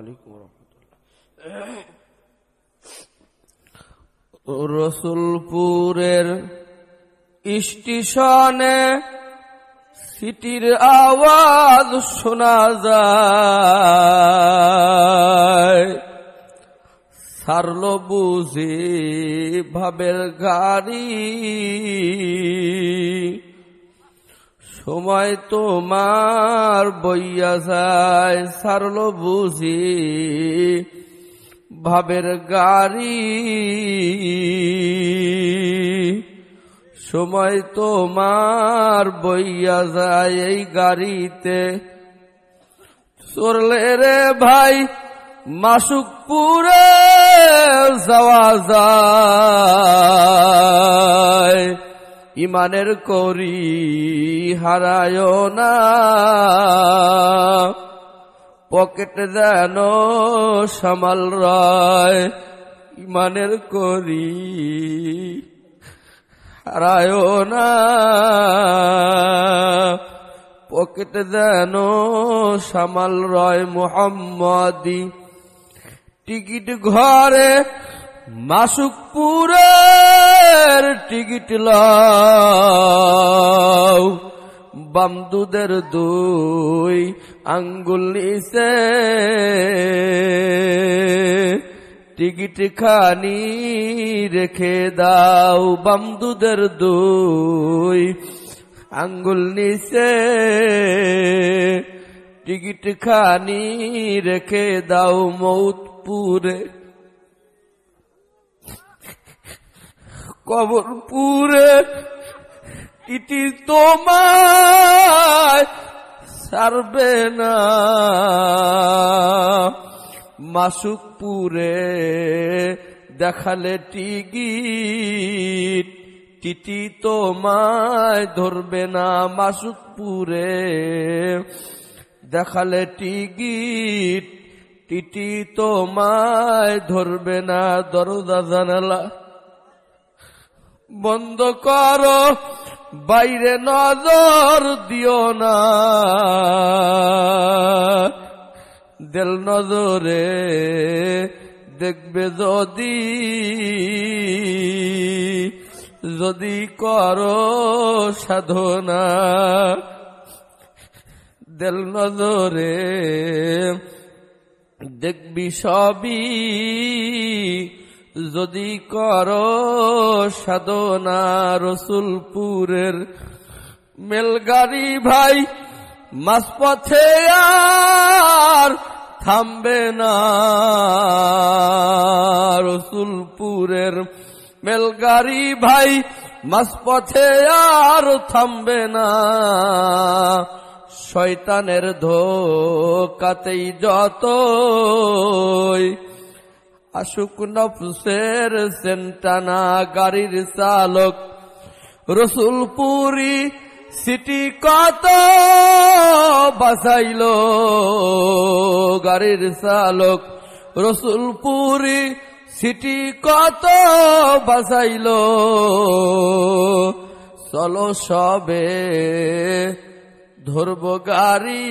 আলাইকুম রহমতুল্লাহ। রসুলপুরের স্টেশনে সিটির আওয়াজ শোনা যায়। সারল বুঝি ভাবের গাড়ি। সময় তোমার বইয়া যায়, সারল বুঝি। ভাবের গাড়ি। সময় তোমার বইয়া যায় এই গাড়িতে। চললে রে ভাই, মাসুকপুরে যাওয়া যায়। ইমানের করি হারায় না। পকেট যেন সামাল রয়, ইমানের করি হারায় না। পকেট যেন সামাল রয় মোহাম্মদি। টিকিট ঘরে মাসুকপুরের টিকিট লাও। বামদুদের দুই আঙ্গুল নিচে টিকিট খানি রেখে দাও বামদুদের দুই আঙ্গুল নিচে টিকিট খানি রেখে দাও মৌতপুরে। কবরপুরে ইটি তোমায় সারবে না। মাসুকপুরে দেখালে টিকিট টিটি তোমায় ধরবে না। মাসুকপুরে দেখালে টিকিট টিটি তোমায় ধরবে না। দরজা জানালা বন্ধ করো, বাইরে নজর দিও না। দেল নজরে দেখবে যদি যদি করো সাধনা। দেল নজরে দেখবি সবই যদি কর সাধনা রসুলপুরের মেলগাড়ি ভাই মাসপথে আর থামবে না। রসুলপুরের মেলগাড়ি ভাই মাসপথে আর থামবে না। শয়তানের ধোকাতেই যতই আশুক নফসের সেন্টানা গাড়ির চালক। রসুলপুরি সিটি কত বাসাইল গাড়ির চালক। রসুলপুরি সিটি কত বাসাইল চলো সবে ধরব গাড়ি।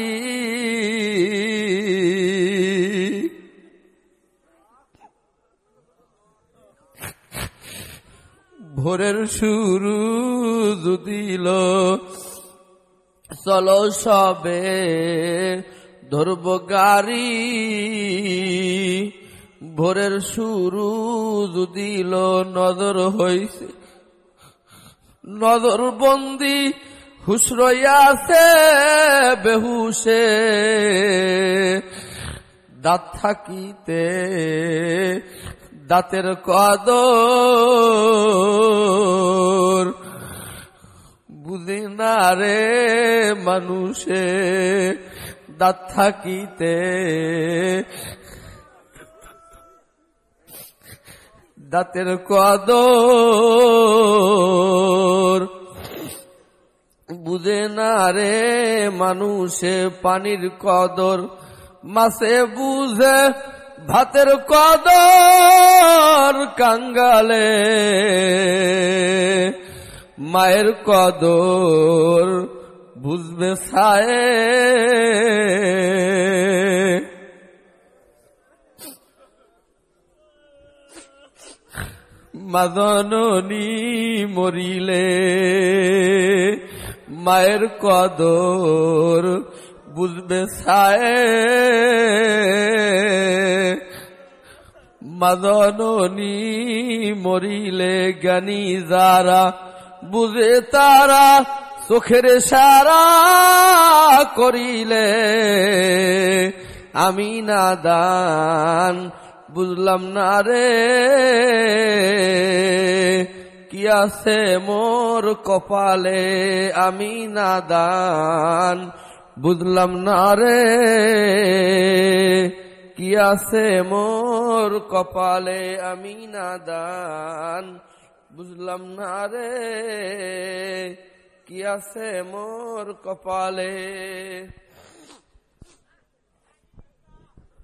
ভোরের শুরু দিল চলো সবে ধরব গাড়ি। ভোরের শুরু দিল নজর হইছে। নজর বন্দি হুসরইয়াছে বেহুসে দাঁত থাকিতে দাঁতের কদর। বুঝি না রে মানুষে, দাঁত থাকিতে। দাঁতের কদর। বুঝে না রে মানুষে, পানির কদর। মাসে বুঝে ভাতের কদর কাঙ্গালে মায়ের কদর বুঝবে সায়ে মাদননী মরিলে মায়ের কদর বুঝবে সায়ে মাদনী মরিলে জ্ঞানী যারা, বুঝে তারা চোখের সারা করিলে। আমি না দান, বুঝলাম না রে। কি আছে মোর কপালে? আমি না দান, বুঝলাম না রে। কি আছে মোর কপালে আমি না দান বুঝলাম না রে কি আছে মোর কপালে